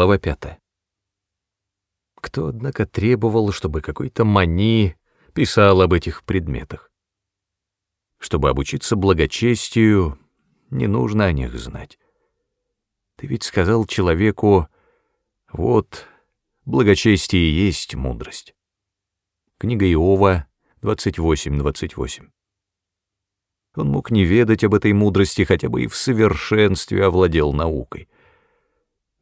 Глава пятая. Кто, однако, требовал, чтобы какой-то мани писал об этих предметах? Чтобы обучиться благочестию, не нужно о них знать. Ты ведь сказал человеку, вот, благочестие есть мудрость. Книга Иова 28-28. Он мог не ведать об этой мудрости, хотя бы и в совершенстве овладел наукой.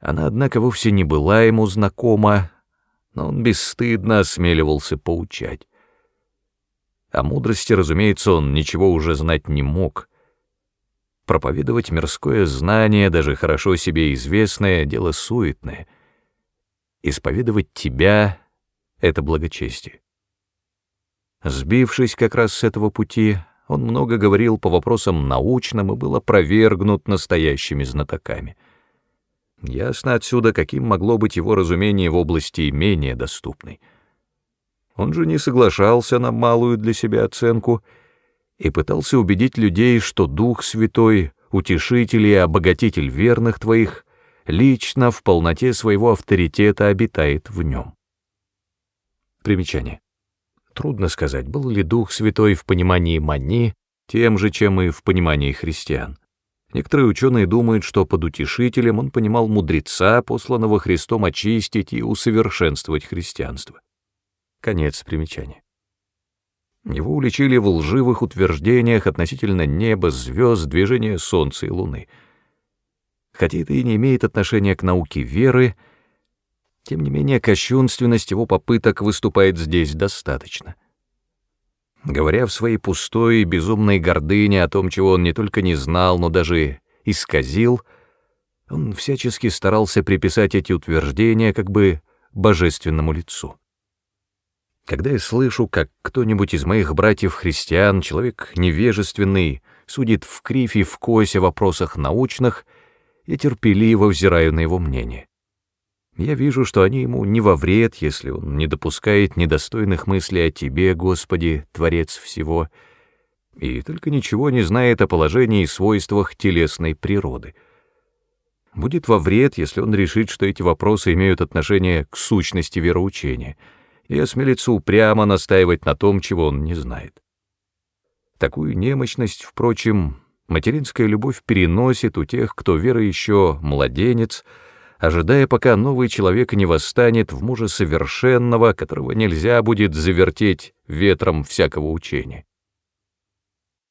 Она, однако, вовсе не была ему знакома, но он бесстыдно осмеливался поучать. О мудрости, разумеется, он ничего уже знать не мог. Проповедовать мирское знание, даже хорошо себе известное, дело суетное. Исповедовать тебя — это благочестие. Сбившись как раз с этого пути, он много говорил по вопросам научным и был опровергнут настоящими знатоками. Ясно отсюда, каким могло быть его разумение в области менее доступной. Он же не соглашался на малую для себя оценку и пытался убедить людей, что Дух Святой, Утешитель и Обогатитель верных твоих, лично в полноте своего авторитета обитает в нем. Примечание. Трудно сказать, был ли Дух Святой в понимании Мани тем же, чем и в понимании христиан. Некоторые ученые думают, что под утешителем он понимал мудреца, посланного Христом очистить и усовершенствовать христианство. Конец примечания. Его уличили в лживых утверждениях относительно неба, звезд, движения Солнца и Луны. Хотя это и не имеет отношения к науке веры, тем не менее кощунственность его попыток выступает здесь достаточно. Говоря в своей пустой и безумной гордыне о том, чего он не только не знал, но даже исказил, он всячески старался приписать эти утверждения как бы божественному лицу. Когда я слышу, как кто-нибудь из моих братьев-христиан, человек невежественный, судит в кривь и в кось о вопросах научных, я терпеливо взираю на его мнение. Я вижу, что они ему не во вред, если он не допускает недостойных мыслей о тебе, Господи, Творец всего, и только ничего не знает о положении и свойствах телесной природы. Будет во вред, если он решит, что эти вопросы имеют отношение к сущности вероучения — и осмелится упрямо настаивать на том, чего он не знает. Такую немощность, впрочем, материнская любовь переносит у тех, кто вера еще младенец, ожидая, пока новый человек не восстанет в мужа совершенного, которого нельзя будет завертеть ветром всякого учения.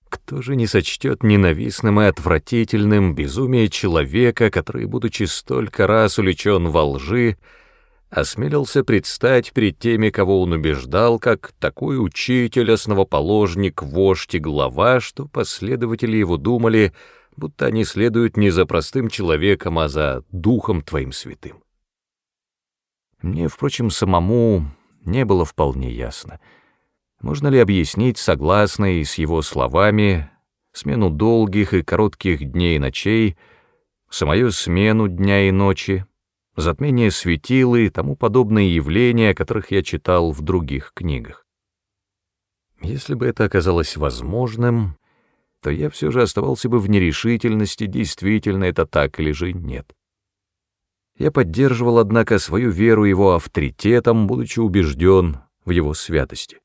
Кто же не сочтет ненавистным и отвратительным безумие человека, который, будучи столько раз увлечен во лжи, осмелился предстать перед теми, кого он убеждал, как такой учитель, основоположник, вождь и глава, что последователи его думали, будто они следуют не за простым человеком, а за духом твоим святым. Мне, впрочем, самому не было вполне ясно, можно ли объяснить, согласно и с его словами, смену долгих и коротких дней и ночей, самую смену дня и ночи, затмение светила и тому подобные явления, о которых я читал в других книгах. Если бы это оказалось возможным, то я все же оставался бы в нерешительности, действительно это так или же нет. Я поддерживал, однако, свою веру его авторитетом, будучи убежден в его святости.